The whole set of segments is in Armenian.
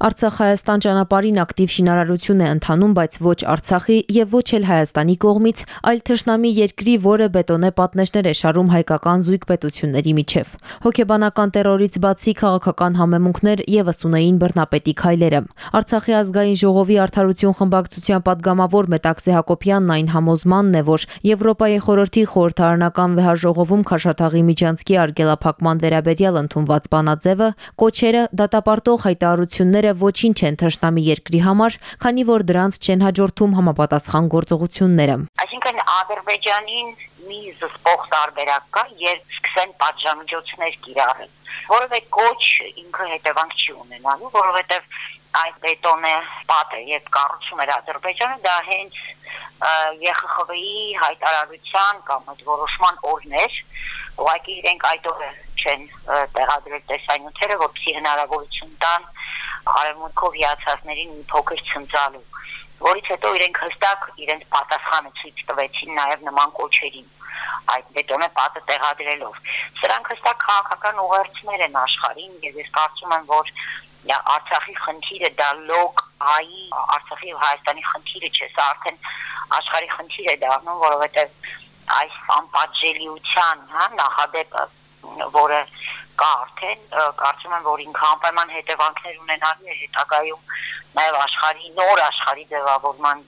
Արցախ-Հայաստան ճանապարհին ակտիվ շինարարություն է ընթանում, բայց ոչ Արցախի եւ ոչ էլ Հայաստանի կողմից, այլ Թշնամի երկրի, որը բետոնե պատնեշներ է շարում հայկական զույգ պետությունների միջև։ Հոգեբանական terrorից բացի քաղաքական համեմունքներ եւս ունեին բռնապետի քայլերը։ Արցախի ազգային ժողովի արթարություն խմբակցության падգամավոր Մետաքսե Հակոբյանն այն համոզմանն է, որ Եվրոպայի խորհրդի խորհրդարանական վեհաժ ժողովում Խաշաթաղի միջանցքի արգելափակման վերաբերյալ ընդունված բանաձևը կոչերը դատապարտող հայտարարությունները քայլերը ոչինչ չեն թշնամի երկրի համար, քանի որ դրանց չեն հաջորդում համապատասխան գործողությունները։ Այսինքն Ադրբեջանին մի զսպող տարբերակ կա, երբ սկսեն պատժամիջոցներ կիրառել։ Որովե կոչ ինքը հետևանք չի ունենալու, որովհետև այդ բետոնե պատը եւ կառուցում էր Ադրբեջանը, դա հենց ԵԽԽՎ-ի հայտարարության կամ այդ որոշման օրն էր, ուղղակի իրենք այդ օրը չեն տեղադրել տեսանյութերը, որպեսզի հնարավորություն տան արևմուտքով հիացածներին մի փոքր ցնցալու որից հետո իրենք հստակ իրենց պատասխանը ցույց տվեցին նաև նման կոչերին այդ բետոնե պատը տեղադրելով սրանք հստակ քաղաքական ուղերձներ են աշխարհին եւ ես կարծում եմ որ Արցախի խնդիրը դա լոկ հայի Արցախի եւ Հայաստանի խնդիրը չէ, սա արդեն աշխարհի խնդիր է դառնում, որովհետեւ այս անպատժելիության, հա, նախադեպը, որը կա արդեն, կարծում եմ, որ ինքը անպայման հետևանքներ ունենալու է հետագայում նաև աշխարհի նոր աշխարհի ձևավորման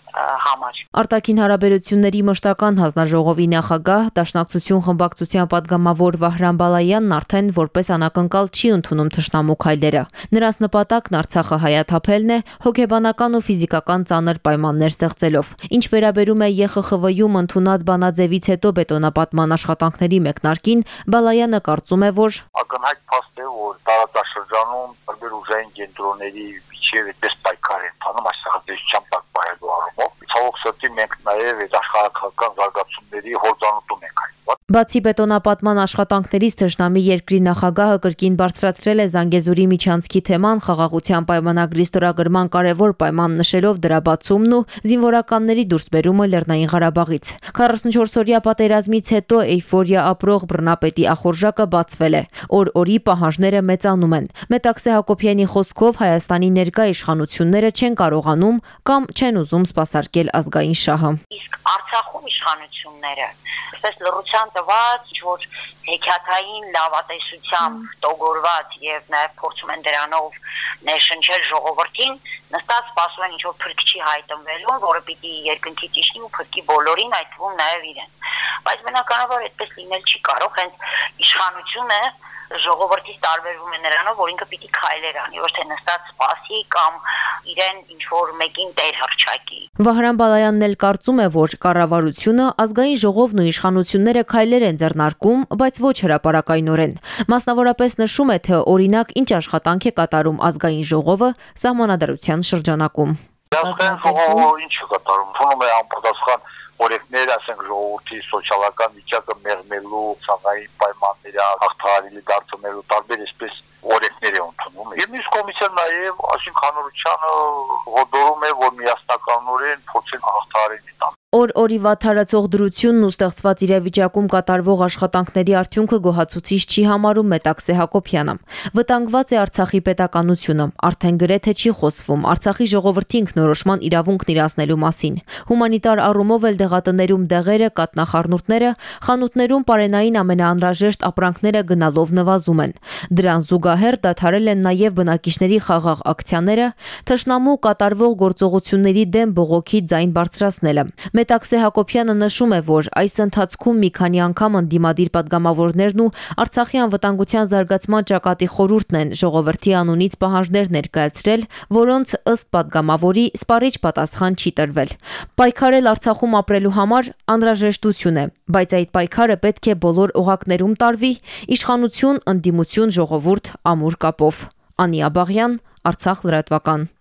համար։ Արտաքին հարաբերությունների մշտական հանձնաժողովի նախագահ Դաշնակցություն խմբակցության падգամավոր Վահրամ Բալայանն արդեն որպես անակնկալ չի ընդունում ճշնամու քայլերը։ Նրանց նպատակն Արցախը հայաթափելն է հոգեբանական ու ֆիզիկական ծանր պայմաններ ստեղծելով։ Ինչ վերաբերում է ԵԽԽՎ-ում ընդունած բանաձևից հետո բետոնապատման աշխատանքների մեկնարկին, Բալայանը կարծում է, որ ակնհայտ փաստ է, որ տարածաշրջանում տարբեր ուժային կենտրոնների միջև այդպես պայքար են տանում այս նախաձեռնության տակ բայելու առումով։ Ցավոք սրտի մենք նաև այդ աշխարհակական զարգացումների այն Բացի բետոնապատման աշխատանքներից Թշնամի երկրի նախագահը կրկին բարձրացրել է Զանգեզուրի միջանցքի թեման խաղաղության պայմանագրի ստորագրման կարևոր պայման նշելով դրա բացումն ու զինվորականների դուրսբերումը Լեռնային Ղարաբաղից։ 44-օրյա պատերազմից հետո էյֆորիա ապրող բռնապետի ախորժակը բացվել է։ Օր-օրի պահանջները մեծանում են։ Մետաքսե Հակոբյանի խոսքով Հայաստանի ներկա իշխանությունները չեն կարողանում կամ չեն ուզում սпасարկել ազգային շահը։ Իսկ Արցախում իշխանությունները, ասես լրության տված, որ հեքիաթային լավատեսությամբ տոգորված եւ նաեւ փորձում են դրանով ներշնչել ժողովրդին, նստած սպասում են ինչ-որ փրկչի հայտնվելու, որը պիտի երկնքի ճիշտի ու փրկի բոլորին, այդ թվում նաեւ իրեն։ Բայց բնականաբար այդպես լինել չի կարող, հենց իշխանությունը ժողովրդից տարբերվում է նրանով, որ ինքը պիտի քայլեր անի, ոչ թե նստած սպասի կամ իրեն ինչ որ մեկին տեր հրճակի։ Վահրամ Բալայանն էլ կարծում է, որ կառավարությունը, ազգային ժողովն ու իշխանությունները քայլեր են ձեռնարկում, բայց ոչ հրաապարակայնորեն։ Մասնավորապես նշում է, թե օրինակ ինչ աշխատանք է կատարում ազգային ժողովը սահմանադրության շրջանակում։ Ազգային ժողովը ինչ է կատարում։ Ֆոնում է անպատասխան օրենքներ, ասենք ժողովրդի սոցիալական վիճակը մեղմելու, ցանկային պայմանների հաղթահարելի դարձնելու տարբեր այսպես օրենքներ Կոմիսիան նաև, ասենք հանրությանը ողորում է, որ միասնականորեն փորձեն հաղթահարել Օր-օրի վաթարացող դրությունն ու ստեղծված իրավիճակում կատարվող աշխատանքների արդյունքը գոհացուցիչ չի համարում Մետաքսե Հակոբյանը։ Վտանգված է Արցախի պետականությունը, արդեն գրեթե չի խոսվում Արցախի ժողովրդի ինքնորոշման իրավունքն իրացնելու մասին։ Հումանիտար առումով էլ դեղատներում դեղերը, կատնախառնուրդները, խանութներում պարենային ամենաանրաժեշտ ապրանքները գնալով նվազում են։ Դրան զուգահեռ դադարել են նաև բնակիչների խաղաղ ակցիաները, թշնամու կատարվող գործողությունների դեմ բողոքի ձայն բարձրացնելը։ Տաքսե Հակոբյանը նշում է, որ այս ընթացքում մի քանի անգամ ընդդիմադիր падգամավորներն ու Արցախի անվտանգության զարգացման ճակատի խորհուրդն են ժողովրդի անունից պահանջներ ներկայացրել, որոնց ըստ падգամավորի սպառիչ պատասխան չի տրվել։ Պայքարել Արցախում ապրելու համար անհրաժեշտություն է, բայց այդ պայքարը պետք է բոլոր օղակներում տարվի՝ իշխանություն, ընդդիմություն, ժողովուրդ ամուր կապով։ Անիա Բաղյան, Արցախ լրատվական։